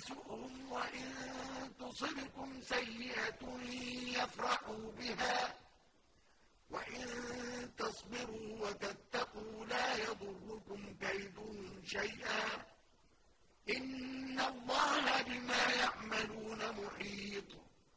تسؤهم وإن تصبكم سيئة يفرحوا بها. وإن تصبروا وتتقوا لا يضركم كيدهم شيئا.